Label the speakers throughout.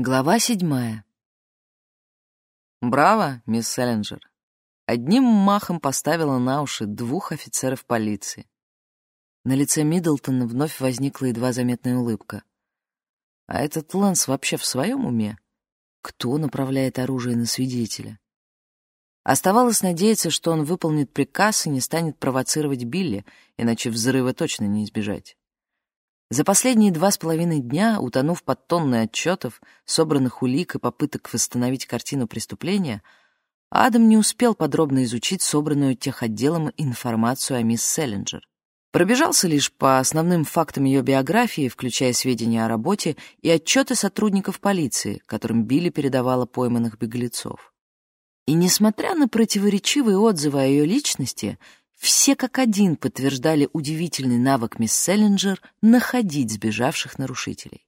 Speaker 1: Глава седьмая. Браво, мисс Селлинджер. Одним махом поставила на уши двух офицеров полиции. На лице Миддлтона вновь возникла едва заметная улыбка. А этот Лэнс вообще в своем уме? Кто направляет оружие на свидетеля? Оставалось надеяться, что он выполнит приказ и не станет провоцировать Билли, иначе взрыва точно не избежать. За последние два с половиной дня, утонув под тонны отчетов, собранных улик и попыток восстановить картину преступления, Адам не успел подробно изучить собранную техотделом информацию о мисс Селлинджер. Пробежался лишь по основным фактам ее биографии, включая сведения о работе и отчеты сотрудников полиции, которым Билли передавала пойманных беглецов. И несмотря на противоречивые отзывы о ее личности, все как один подтверждали удивительный навык мисс Селлинджер находить сбежавших нарушителей.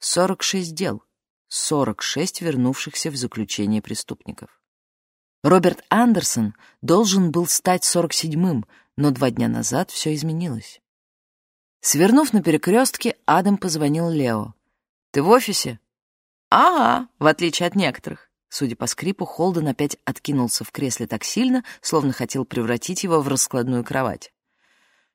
Speaker 1: 46 дел, 46 вернувшихся в заключение преступников. Роберт Андерсон должен был стать 47-м, но два дня назад все изменилось. Свернув на перекрестке, Адам позвонил Лео. «Ты в офисе?» «Ага, в отличие от некоторых. Судя по скрипу, Холден опять откинулся в кресле так сильно, словно хотел превратить его в раскладную кровать.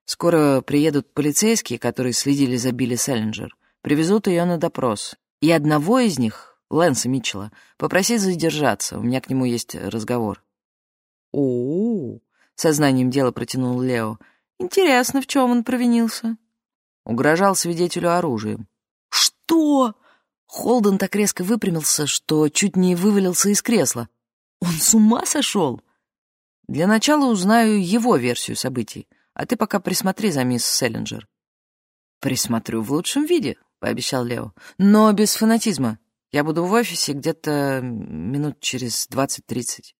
Speaker 1: Скоро приедут полицейские, которые следили за Билли Селлинджер, привезут ее на допрос. И одного из них, Лэнса Митчелла, попросить задержаться, у меня к нему есть разговор. «О-о-о!» — сознанием дела протянул Лео. «Интересно, в чем он провинился?» Угрожал свидетелю оружием. «Что?» Холден так резко выпрямился, что чуть не вывалился из кресла. Он с ума сошел? Для начала узнаю его версию событий, а ты пока присмотри за мисс Селлинджер. Присмотрю в лучшем виде, пообещал Лео, но без фанатизма. Я буду в офисе где-то минут через двадцать-тридцать.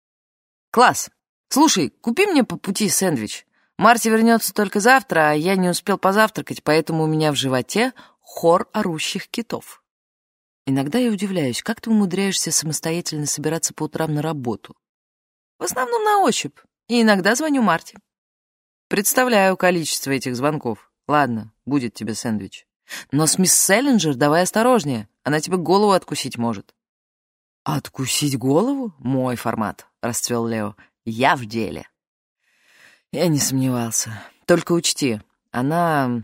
Speaker 1: Класс! Слушай, купи мне по пути сэндвич. Марти вернется только завтра, а я не успел позавтракать, поэтому у меня в животе хор орущих китов. Иногда я удивляюсь, как ты умудряешься самостоятельно собираться по утрам на работу. В основном на ощупь, и иногда звоню Марте. Представляю количество этих звонков. Ладно, будет тебе сэндвич. Но с мисс Селлинджер давай осторожнее, она тебе голову откусить может. «Откусить голову? Мой формат», — расцвел Лео. «Я в деле». Я не сомневался. Только учти, она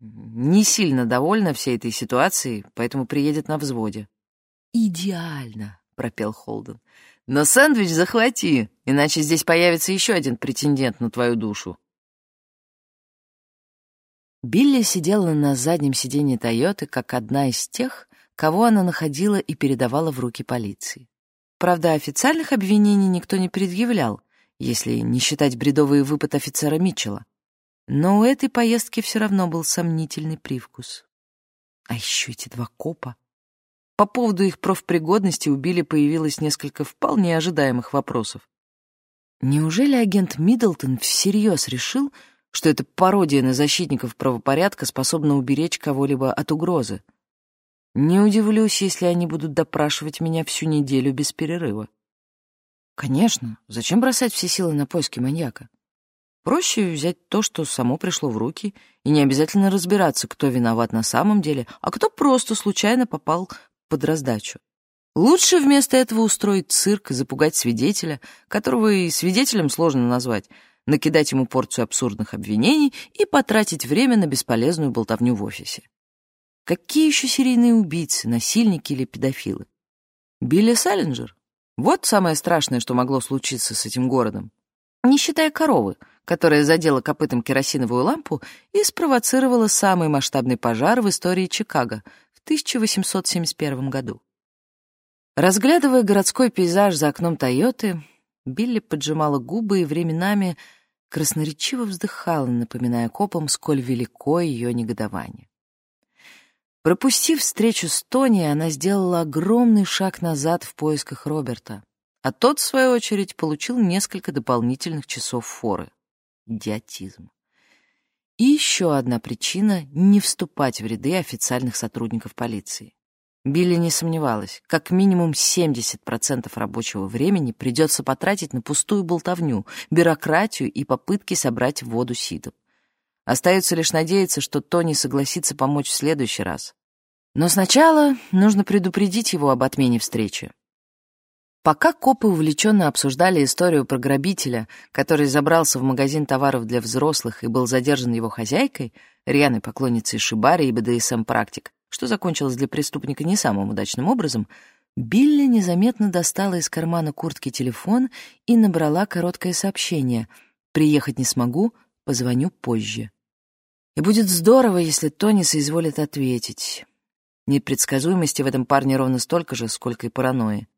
Speaker 1: не сильно довольна всей этой ситуацией, поэтому приедет на взводе. «Идеально», — пропел Холден. «Но сэндвич захвати, иначе здесь появится еще один претендент на твою душу». Билли сидела на заднем сиденье Тойоты как одна из тех, кого она находила и передавала в руки полиции. Правда, официальных обвинений никто не предъявлял, если не считать бредовый выпад офицера Митчелла. Но у этой поездки все равно был сомнительный привкус. А еще эти два копа. По поводу их профпригодности у Билли появилось несколько вполне ожидаемых вопросов. Неужели агент Миддлтон всерьез решил, что эта пародия на защитников правопорядка способна уберечь кого-либо от угрозы? Не удивлюсь, если они будут допрашивать меня всю неделю без перерыва. Конечно, зачем бросать все силы на поиски маньяка? Проще взять то, что само пришло в руки, и не обязательно разбираться, кто виноват на самом деле, а кто просто случайно попал под раздачу. Лучше вместо этого устроить цирк и запугать свидетеля, которого и свидетелем сложно назвать, накидать ему порцию абсурдных обвинений и потратить время на бесполезную болтовню в офисе. Какие еще серийные убийцы, насильники или педофилы? Билли Саллинджер? Вот самое страшное, что могло случиться с этим городом. Не считая коровы — которая задела копытом керосиновую лампу и спровоцировала самый масштабный пожар в истории Чикаго в 1871 году. Разглядывая городской пейзаж за окном Тойоты, Билли поджимала губы и временами красноречиво вздыхала, напоминая копам, сколь велико ее негодование. Пропустив встречу с Тони, она сделала огромный шаг назад в поисках Роберта, а тот, в свою очередь, получил несколько дополнительных часов форы идиотизм. И еще одна причина — не вступать в ряды официальных сотрудников полиции. Билли не сомневалась, как минимум 70% рабочего времени придется потратить на пустую болтовню, бюрократию и попытки собрать воду сидом. Остается лишь надеяться, что Тони согласится помочь в следующий раз. Но сначала нужно предупредить его об отмене встречи. Пока копы увлеченно обсуждали историю про грабителя, который забрался в магазин товаров для взрослых и был задержан его хозяйкой, рьяной поклонницей Шибари и БДСМ-практик, что закончилось для преступника не самым удачным образом, Билли незаметно достала из кармана куртки телефон и набрала короткое сообщение «Приехать не смогу, позвоню позже». И будет здорово, если Тони соизволит ответить. Непредсказуемости в этом парне ровно столько же, сколько и паранойи.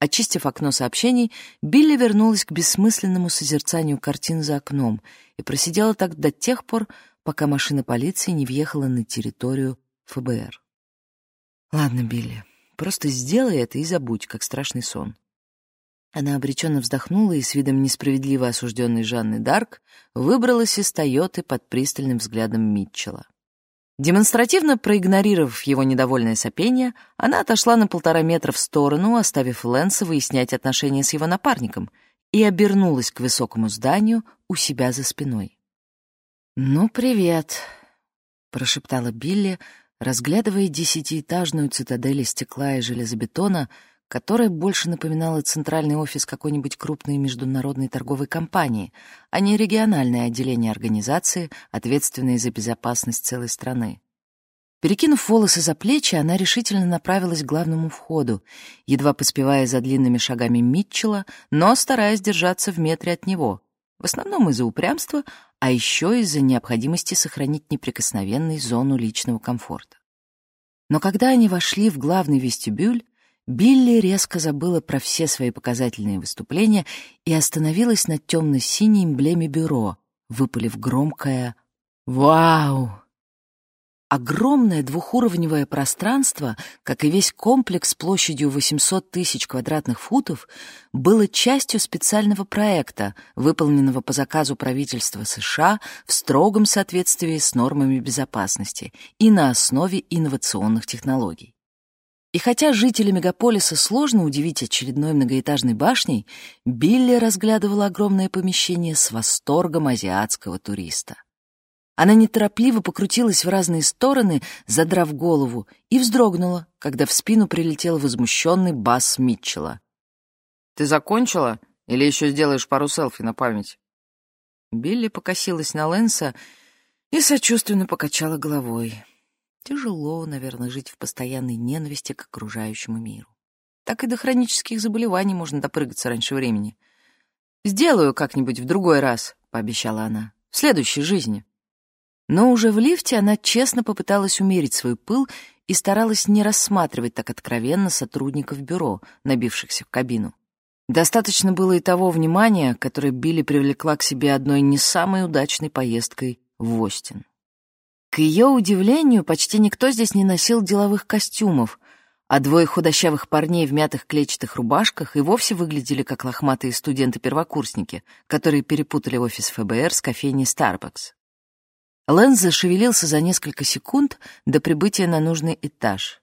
Speaker 1: Очистив окно сообщений, Билли вернулась к бессмысленному созерцанию картин за окном и просидела так до тех пор, пока машина полиции не въехала на территорию ФБР. «Ладно, Билли, просто сделай это и забудь, как страшный сон». Она обреченно вздохнула и с видом несправедливо осужденной Жанны Дарк выбралась из «Тойоты» под пристальным взглядом Митчелла. Демонстративно проигнорировав его недовольное сопение, она отошла на полтора метра в сторону, оставив Лэнса выяснять отношения с его напарником, и обернулась к высокому зданию у себя за спиной. «Ну, привет», — прошептала Билли, разглядывая десятиэтажную цитадель из стекла и железобетона, которая больше напоминала центральный офис какой-нибудь крупной международной торговой компании, а не региональное отделение организации, ответственное за безопасность целой страны. Перекинув волосы за плечи, она решительно направилась к главному входу, едва поспевая за длинными шагами Митчелла, но стараясь держаться в метре от него, в основном из-за упрямства, а еще из-за необходимости сохранить неприкосновенной зону личного комфорта. Но когда они вошли в главный вестибюль, Билли резко забыла про все свои показательные выступления и остановилась на темно-синей эмблеме бюро, выпалив громкое «Вау!». Огромное двухуровневое пространство, как и весь комплекс площадью 800 тысяч квадратных футов, было частью специального проекта, выполненного по заказу правительства США в строгом соответствии с нормами безопасности и на основе инновационных технологий. И хотя жители мегаполиса сложно удивить очередной многоэтажной башней, Билли разглядывала огромное помещение с восторгом азиатского туриста. Она неторопливо покрутилась в разные стороны, задрав голову, и вздрогнула, когда в спину прилетел возмущенный бас Митчелла.
Speaker 2: «Ты закончила? Или еще сделаешь пару селфи на память?»
Speaker 1: Билли покосилась на Лэнса и сочувственно покачала головой. Тяжело, наверное, жить в постоянной ненависти к окружающему миру. Так и до хронических заболеваний можно допрыгаться раньше времени. «Сделаю как-нибудь в другой раз», — пообещала она, — «в следующей жизни». Но уже в лифте она честно попыталась умерить свой пыл и старалась не рассматривать так откровенно сотрудников бюро, набившихся в кабину. Достаточно было и того внимания, которое Билли привлекла к себе одной не самой удачной поездкой в Остин. К ее удивлению, почти никто здесь не носил деловых костюмов, а двое худощавых парней в мятых клетчатых рубашках и вовсе выглядели как лохматые студенты-первокурсники, которые перепутали офис ФБР с кофейней Starbucks. Лэнс зашевелился за несколько секунд до прибытия на нужный этаж.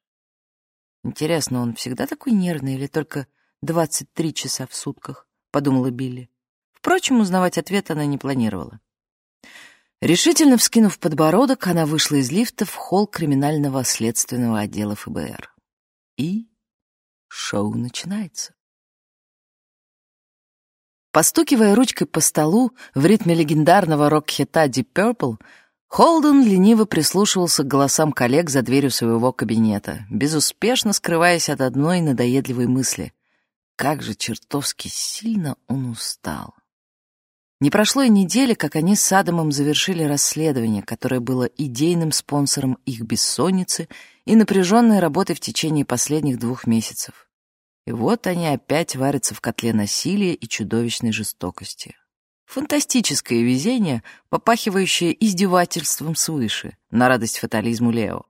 Speaker 1: «Интересно, он всегда такой нервный или только 23 часа в сутках?» — подумала Билли. Впрочем, узнавать ответ она не планировала. Решительно вскинув подбородок, она вышла из лифта в холл криминального следственного отдела ФБР. И шоу начинается. Постукивая ручкой по столу в ритме легендарного рок-хита Deep Purple, Холден лениво прислушивался к голосам коллег за дверью своего кабинета, безуспешно скрываясь от одной надоедливой мысли. Как же чертовски сильно он устал. Не прошло и недели, как они с Адамом завершили расследование, которое было идейным спонсором их бессонницы и напряженной работы в течение последних двух месяцев. И вот они опять варятся в котле насилия и чудовищной жестокости. Фантастическое везение, попахивающее издевательством свыше, на радость фатализму Лео.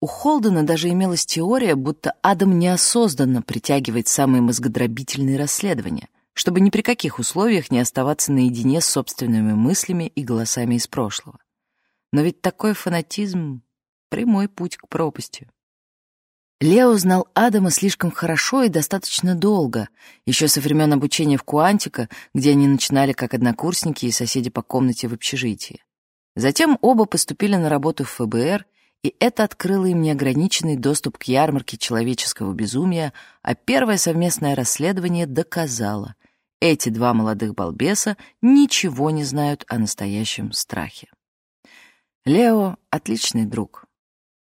Speaker 1: У Холдена даже имелась теория, будто Адам неосознанно притягивает самые мозгодробительные расследования — чтобы ни при каких условиях не оставаться наедине с собственными мыслями и голосами из прошлого. Но ведь такой фанатизм — прямой путь к пропасти. Лео знал Адама слишком хорошо и достаточно долго, еще со времен обучения в Куантика, где они начинали как однокурсники и соседи по комнате в общежитии. Затем оба поступили на работу в ФБР, и это открыло им неограниченный доступ к ярмарке человеческого безумия, а первое совместное расследование доказало, эти два молодых балбеса ничего не знают о настоящем страхе. Лео — отличный друг.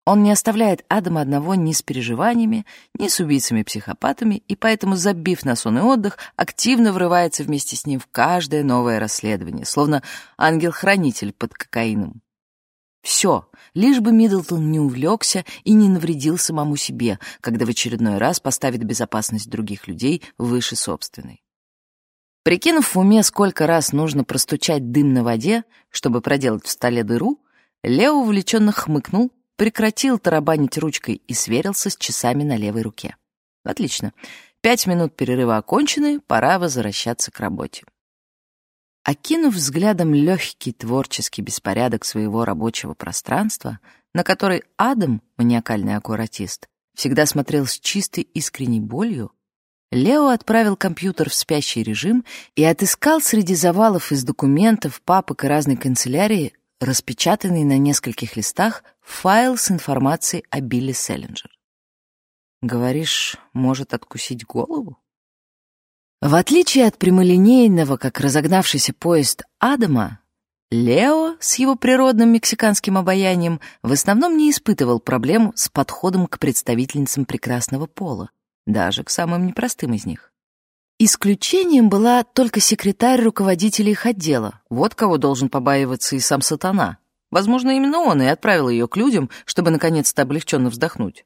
Speaker 1: Он не оставляет Адама одного ни с переживаниями, ни с убийцами-психопатами, и поэтому, забив на сон и отдых, активно врывается вместе с ним в каждое новое расследование, словно ангел-хранитель под кокаином. Все, лишь бы Миддлтон не увлекся и не навредил самому себе, когда в очередной раз поставит безопасность других людей выше собственной. Прикинув в уме, сколько раз нужно простучать дым на воде, чтобы проделать в столе дыру, Лео увлеченно хмыкнул, прекратил тарабанить ручкой и сверился с часами на левой руке. Отлично. Пять минут перерыва окончены, пора возвращаться к работе. Окинув взглядом легкий творческий беспорядок своего рабочего пространства, на который Адам, маниакальный аккуратист, всегда смотрел с чистой искренней болью, Лео отправил компьютер в спящий режим и отыскал среди завалов из документов, папок и разной канцелярии распечатанный на нескольких листах файл с информацией о Билли Селлинджер. Говоришь, может откусить голову? В отличие от прямолинейного, как разогнавшийся поезд Адама, Лео с его природным мексиканским обаянием в основном не испытывал проблем с подходом к представительницам прекрасного пола, даже к самым непростым из них. Исключением была только секретарь руководителя их отдела. Вот кого должен побаиваться и сам сатана. Возможно, именно он и отправил ее к людям, чтобы наконец-то облегченно вздохнуть.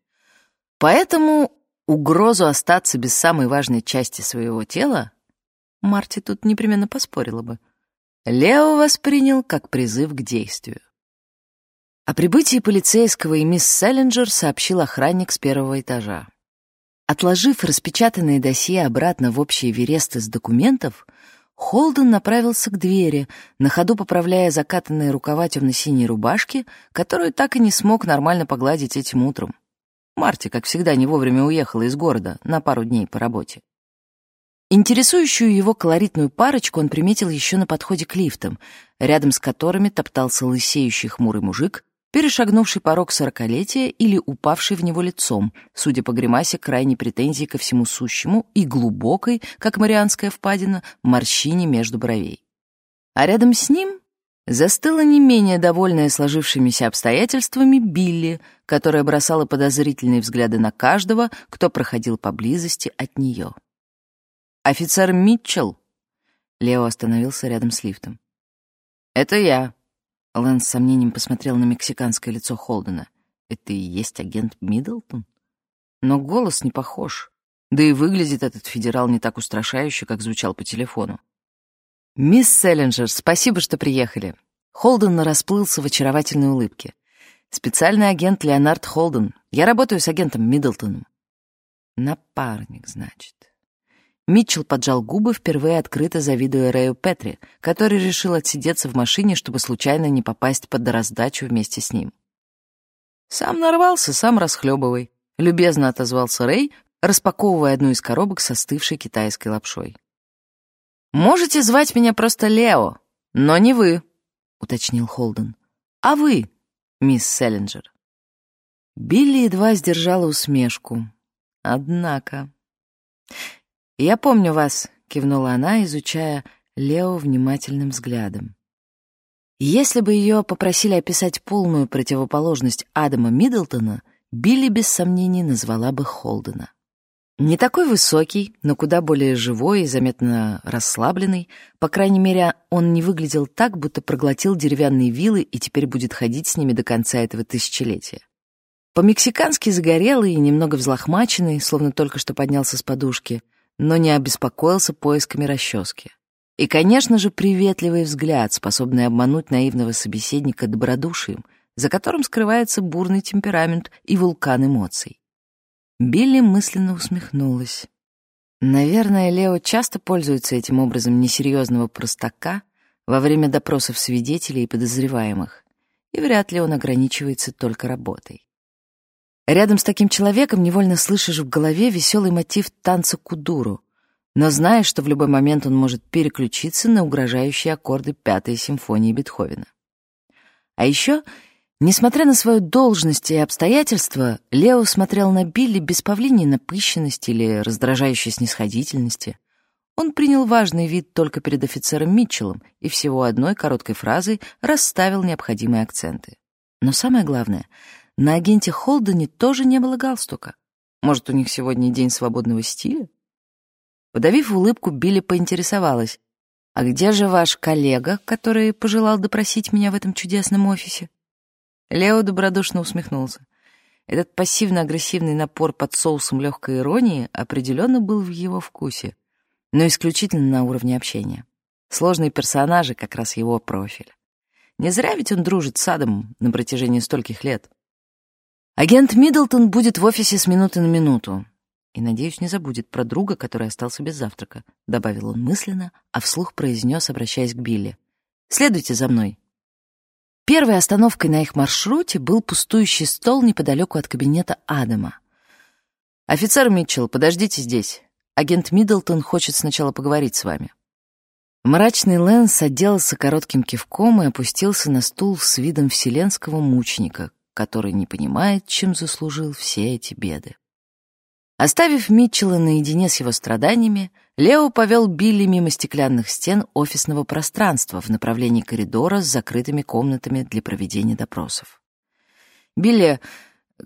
Speaker 1: Поэтому угрозу остаться без самой важной части своего тела Марти тут непременно поспорила бы. Лео воспринял как призыв к действию. О прибытии полицейского и мисс Селлинджер сообщил охранник с первого этажа. Отложив распечатанные досье обратно в общий верест из документов, Холден направился к двери, на ходу поправляя закатанные рукава темно-синей рубашки, которую так и не смог нормально погладить этим утром. Марти, как всегда, не вовремя уехала из города на пару дней по работе. Интересующую его колоритную парочку он приметил еще на подходе к лифтам, рядом с которыми топтался лысеющий хмурый мужик перешагнувший порог сорокалетия или упавший в него лицом, судя по гримасе крайней претензии ко всему сущему и глубокой, как марианская впадина, морщине между бровей. А рядом с ним застыла не менее довольная сложившимися обстоятельствами Билли, которая бросала подозрительные взгляды на каждого, кто проходил поблизости от нее. «Офицер Митчелл!» Лео остановился рядом с лифтом. «Это я», Лэн с сомнением посмотрел на мексиканское лицо Холдена. «Это и есть агент Миддлтон?» Но голос не похож. Да и выглядит этот федерал не так устрашающе, как звучал по телефону. «Мисс Селлинджер, спасибо, что приехали». Холден расплылся в очаровательной улыбке. «Специальный агент Леонард Холден. Я работаю с агентом Миддлтоном». «Напарник, значит». Митчелл поджал губы, впервые открыто завидуя Рэю Петри, который решил отсидеться в машине, чтобы случайно не попасть под раздачу вместе с ним. «Сам нарвался, сам расхлебывай», — любезно отозвался Рэй, распаковывая одну из коробок со остывшей китайской лапшой. «Можете звать меня просто Лео, но не вы», — уточнил Холден. «А вы, мисс Селлинджер». Билли едва сдержала усмешку. Однако... «Я помню вас», — кивнула она, изучая Лео внимательным взглядом. Если бы ее попросили описать полную противоположность Адама Миддлтона, Билли без сомнений назвала бы Холдена. Не такой высокий, но куда более живой и заметно расслабленный. По крайней мере, он не выглядел так, будто проглотил деревянные вилы и теперь будет ходить с ними до конца этого тысячелетия. По-мексикански загорелый и немного взлохмаченный, словно только что поднялся с подушки — но не обеспокоился поисками расчески. И, конечно же, приветливый взгляд, способный обмануть наивного собеседника добродушием, за которым скрывается бурный темперамент и вулкан эмоций. Билли мысленно усмехнулась. Наверное, Лео часто пользуется этим образом несерьезного простака во время допросов свидетелей и подозреваемых, и вряд ли он ограничивается только работой. Рядом с таким человеком невольно слышишь в голове веселый мотив танца кудуру, но знаешь, что в любой момент он может переключиться на угрожающие аккорды Пятой симфонии Бетховена. А еще Несмотря на свою должность и обстоятельства, Лео смотрел на Билли без павлиней напыщенности или раздражающей снисходительности. Он принял важный вид только перед офицером Митчеллом и всего одной короткой фразой расставил необходимые акценты. Но самое главное, на агенте Холдене тоже не было галстука. Может, у них сегодня день свободного стиля? Подавив улыбку, Билли поинтересовалась. «А где же ваш коллега, который пожелал допросить меня в этом чудесном офисе?» Лео добродушно усмехнулся. Этот пассивно-агрессивный напор под соусом легкой иронии определенно был в его вкусе, но исключительно на уровне общения. Сложные персонажи — как раз его профиль. Не зря ведь он дружит с Адамом на протяжении стольких лет. Агент Миддлтон будет в офисе с минуты на минуту. И, надеюсь, не забудет про друга, который остался без завтрака, добавил он мысленно, а вслух произнес, обращаясь к Билли. «Следуйте за мной». Первой остановкой на их маршруте был пустующий стол неподалеку от кабинета Адама. «Офицер Митчелл, подождите здесь. Агент Миддлтон хочет сначала поговорить с вами». Мрачный Лэнс отделался коротким кивком и опустился на стул с видом вселенского мученика, который не понимает, чем заслужил все эти беды. Оставив Митчелла наедине с его страданиями, Лео повел Билли мимо стеклянных стен офисного пространства в направлении коридора с закрытыми комнатами для проведения допросов. «Билли,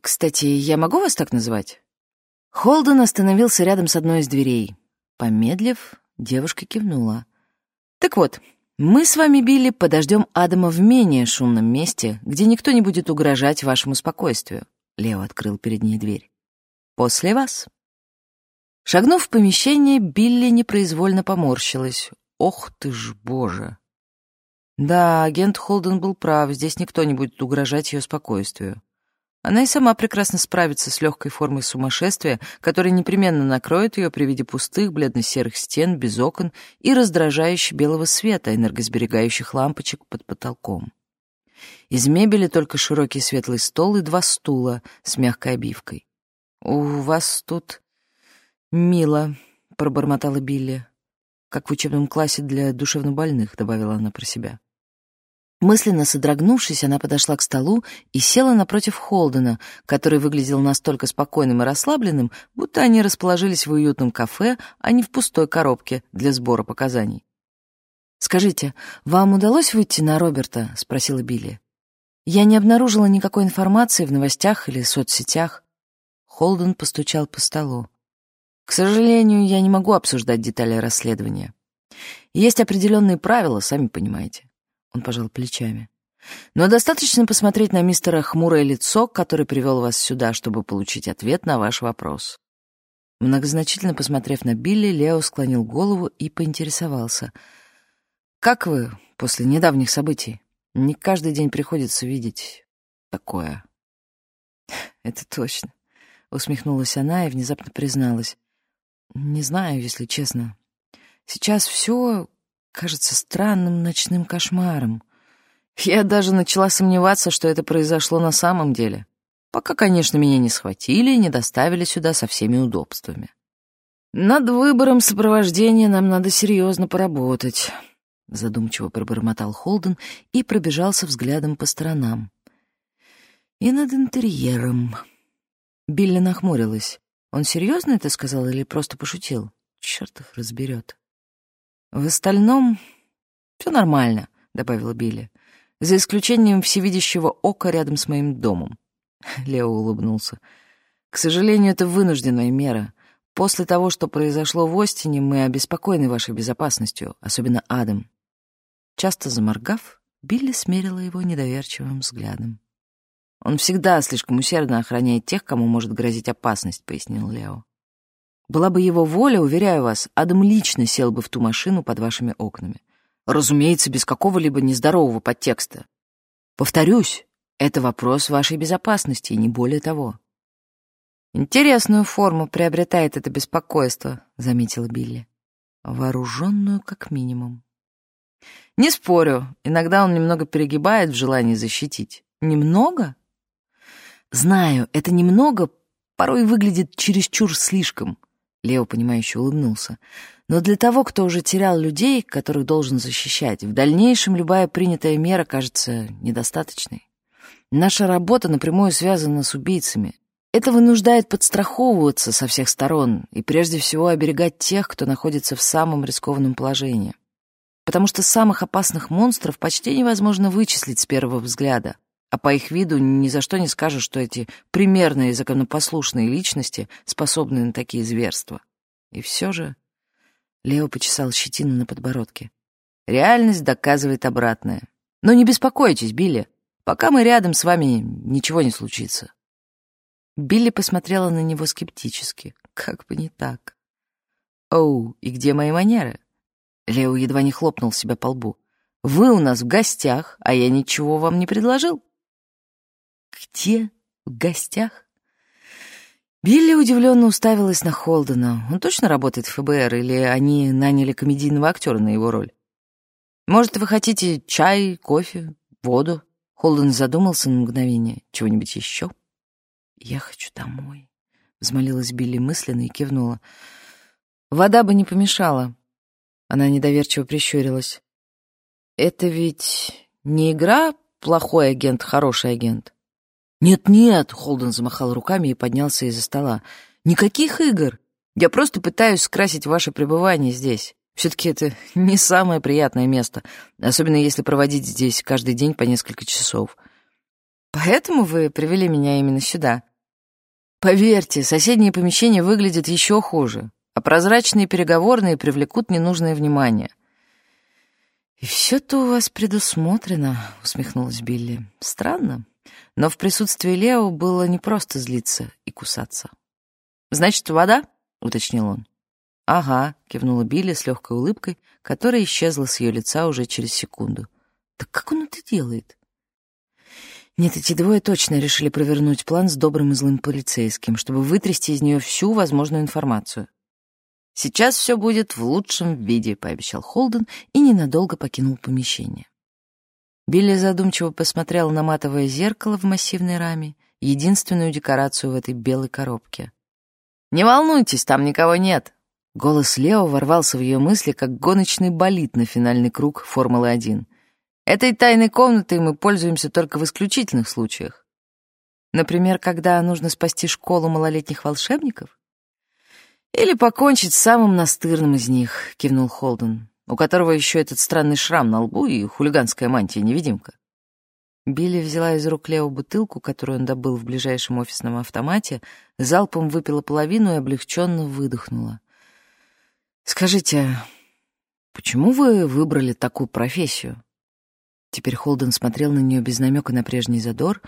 Speaker 1: кстати, я могу вас так называть?» Холден остановился рядом с одной из дверей. Помедлив, девушка кивнула. «Так вот, мы с вами, Билли, подождем Адама в менее шумном месте, где никто не будет угрожать вашему спокойствию». Лео открыл перед ней дверь. «После вас». Шагнув в помещение, Билли непроизвольно поморщилась. «Ох ты ж, боже!» Да, агент Холден был прав, здесь никто не будет угрожать ее спокойствию. Она и сама прекрасно справится с легкой формой сумасшествия, которая непременно накроет ее при виде пустых бледно-серых стен без окон и раздражающего белого света энергосберегающих лампочек под потолком. Из мебели только широкий светлый стол и два стула с мягкой обивкой. «У вас тут «Мило», — пробормотала Билли. «Как в учебном классе для душевнобольных», — добавила она про себя. Мысленно содрогнувшись, она подошла к столу и села напротив Холдена, который выглядел настолько спокойным и расслабленным, будто они расположились в уютном кафе, а не в пустой коробке для сбора показаний. «Скажите, вам удалось выйти на Роберта?» — спросила Билли. «Я не обнаружила никакой информации в новостях или соцсетях». Холден постучал по столу. К сожалению, я не могу обсуждать детали расследования. Есть определенные правила, сами понимаете. Он пожал плечами. Но достаточно посмотреть на мистера хмурое лицо, который привел вас сюда, чтобы получить ответ на ваш вопрос. Многозначительно посмотрев на Билли, Лео склонил голову и поинтересовался. «Как вы после недавних событий? Не каждый день приходится видеть такое». «Это точно», — усмехнулась она и внезапно призналась. Не знаю, если честно. Сейчас все кажется странным ночным кошмаром. Я даже начала сомневаться, что это произошло на самом деле. Пока, конечно, меня не схватили и не доставили сюда со всеми удобствами. Над выбором сопровождения нам надо серьезно поработать, задумчиво пробормотал Холден и пробежался взглядом по сторонам. И над интерьером. Билли нахмурилась. Он серьезно это сказал или просто пошутил? Черт их разберет. В остальном все нормально, добавила Билли, за исключением всевидящего ока рядом с моим домом. Лео улыбнулся. К сожалению, это вынужденная мера. После того, что произошло в Остине, мы обеспокоены вашей безопасностью, особенно Адам. Часто заморгав, Билли смерила его недоверчивым взглядом. Он всегда слишком усердно охраняет тех, кому может грозить опасность, пояснил Лео. Была бы его воля, уверяю вас, Адам лично сел бы в ту машину под вашими окнами. Разумеется, без какого-либо нездорового подтекста. Повторюсь, это вопрос вашей безопасности, и не более того. Интересную форму приобретает это беспокойство, заметила Билли. Вооруженную как минимум. Не спорю, иногда он немного перегибает в желании защитить. Немного? Знаю, это немного порой выглядит чересчур слишком. Лео, понимающе улыбнулся. Но для того, кто уже терял людей, которых должен защищать, в дальнейшем любая принятая мера кажется недостаточной. Наша работа напрямую связана с убийцами. Это вынуждает подстраховываться со всех сторон и прежде всего оберегать тех, кто находится в самом рискованном положении. Потому что самых опасных монстров почти невозможно вычислить с первого взгляда, а по их виду ни за что не скажешь, что эти примерные законопослушные личности способны на такие зверства. И все же Лео почесал щетину на подбородке. Реальность доказывает обратное. Но не беспокойтесь, Билли. Пока мы рядом с вами, ничего не случится. Билли посмотрела на него скептически. Как бы не так. «Оу, и где мои манеры?» Лео едва не хлопнул себя по лбу. «Вы у нас в гостях, а я ничего вам не предложил». «Где? В гостях?» Билли удивленно уставилась на Холдена. Он точно работает в ФБР, или они наняли комедийного актера на его роль? «Может, вы хотите чай, кофе, воду?» Холден задумался на мгновение. «Чего-нибудь еще?» «Я хочу домой», — взмолилась Билли мысленно и кивнула. «Вода бы не помешала». Она недоверчиво прищурилась. «Это ведь не игра «плохой агент, хороший агент»?» «Нет-нет», — Холден замахал руками и поднялся из-за стола. «Никаких игр. Я просто пытаюсь скрасить ваше пребывание здесь. Все-таки это не самое приятное место, особенно если проводить здесь каждый день по несколько часов. Поэтому вы привели меня именно сюда. Поверьте, соседние помещения выглядят еще хуже, а прозрачные переговорные привлекут ненужное внимание. «И все-то у вас предусмотрено», — усмехнулась Билли. «Странно, но в присутствии Лео было не просто злиться и кусаться. «Значит, вода?» — уточнил он. «Ага», — кивнула Билли с легкой улыбкой, которая исчезла с ее лица уже через секунду. «Так как он это делает?» Нет, эти двое точно решили провернуть план с добрым и злым полицейским, чтобы вытрясти из нее всю возможную информацию. «Сейчас все будет в лучшем виде», — пообещал Холден и ненадолго покинул помещение. Билли задумчиво посмотрел на матовое зеркало в массивной раме, единственную декорацию в этой белой коробке. «Не волнуйтесь, там никого нет!» Голос Лео ворвался в ее мысли, как гоночный болид на финальный круг Формулы-1. Этой тайной комнатой мы пользуемся только в исключительных случаях. Например, когда нужно спасти школу малолетних волшебников? Или покончить с самым настырным из них, кивнул Холден, у которого еще этот странный шрам на лбу и хулиганская мантия-невидимка. Билли взяла из рук Лео бутылку, которую он добыл в ближайшем офисном автомате, залпом выпила половину и облегченно выдохнула. «Скажите, почему вы выбрали такую профессию?» Теперь Холден смотрел на нее без намека на прежний задор,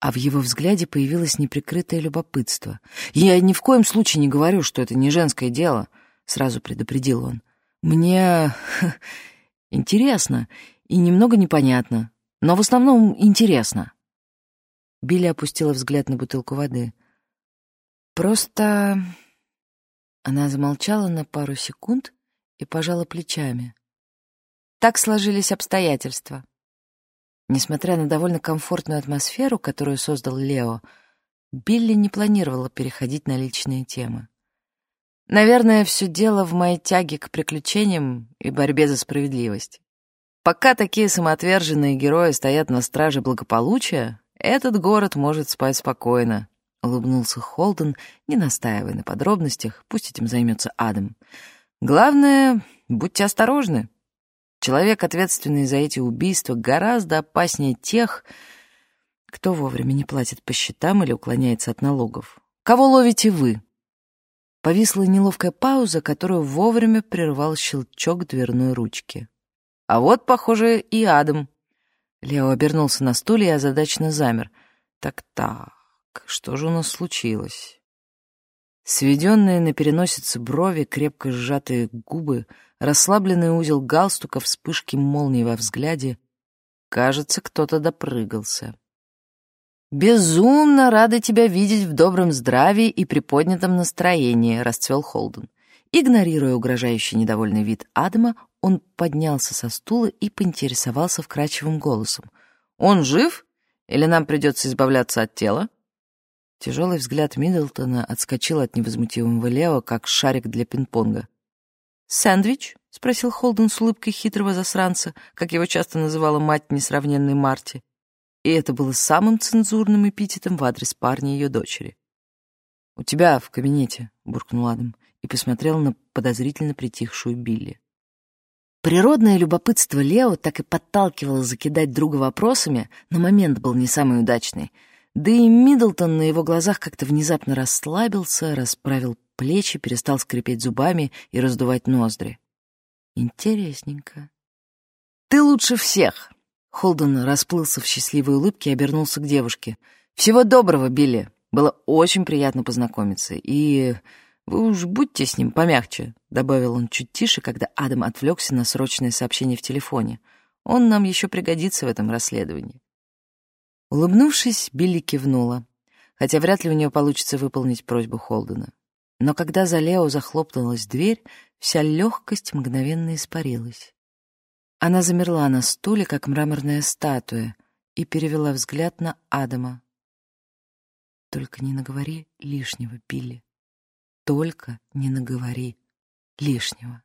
Speaker 1: а в его взгляде появилось неприкрытое любопытство. «Я ни в коем случае не говорю, что это не женское дело», — сразу предупредил он. «Мне интересно и немного непонятно, но в основном интересно». Билли опустила взгляд на бутылку воды. «Просто...» Она замолчала на пару секунд и пожала плечами. «Так сложились обстоятельства». Несмотря на довольно комфортную атмосферу, которую создал Лео, Билли не планировала переходить на личные темы. Наверное, все дело в моей тяге к приключениям и борьбе за справедливость. Пока такие самоотверженные герои стоят на страже благополучия, этот город может спать спокойно, — улыбнулся Холден, не настаивая на подробностях, пусть этим займется Адам. Главное, будьте осторожны. Человек, ответственный за эти убийства, гораздо опаснее тех, кто вовремя не платит по счетам или уклоняется от налогов. Кого ловите вы? Повисла неловкая пауза, которую вовремя прервал щелчок дверной ручки. А вот, похоже, и Адам. Лео обернулся на стуле и озадаченно замер. Так-так, что же у нас случилось? Сведенные на переносице брови, крепко сжатые губы, расслабленный узел галстука, вспышки молнии во взгляде. Кажется, кто-то допрыгался. «Безумно рада тебя видеть в добром здравии и приподнятом настроении», — расцвел Холден. Игнорируя угрожающий недовольный вид Адама, он поднялся со стула и поинтересовался вкрадчивым голосом. «Он жив? Или нам придется избавляться от тела?» Тяжелый взгляд Миддлтона отскочил от невозмутимого Лео, как шарик для пинг-понга. «Сэндвич?» — спросил Холден с улыбкой хитрого засранца, как его часто называла мать несравненной Марти. И это было самым цензурным эпитетом в адрес парня ее дочери. «У тебя в кабинете», — буркнул Адам и посмотрел на подозрительно притихшую Билли. Природное любопытство Лео так и подталкивало закидать друга вопросами, но момент был не самый удачный. Да и Миддлтон на его глазах как-то внезапно расслабился, расправил плечи, перестал скрипеть зубами и раздувать ноздри. Интересненько. «Ты лучше всех!» Холден расплылся в счастливой улыбке и обернулся к девушке. «Всего доброго, Билли! Было очень приятно познакомиться. И вы уж будьте с ним помягче», — добавил он чуть тише, когда Адам отвлекся на срочное сообщение в телефоне. «Он нам еще пригодится в этом расследовании». Улыбнувшись, Билли кивнула, хотя вряд ли у нее получится выполнить просьбу Холдена. Но когда за Лео захлопнулась дверь, вся легкость мгновенно испарилась. Она замерла на стуле, как мраморная статуя, и перевела взгляд на Адама. «Только не наговори лишнего, Билли. Только не наговори лишнего».